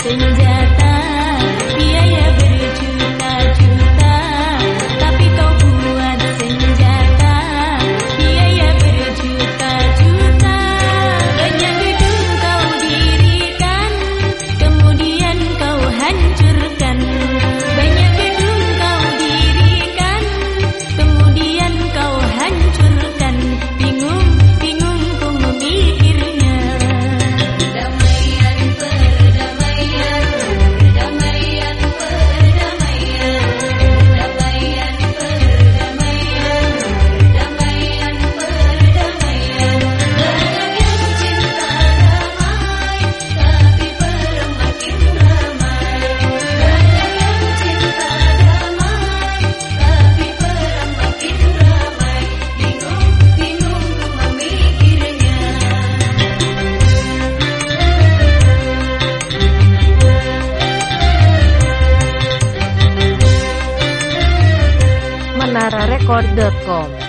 随你 sonararecord.com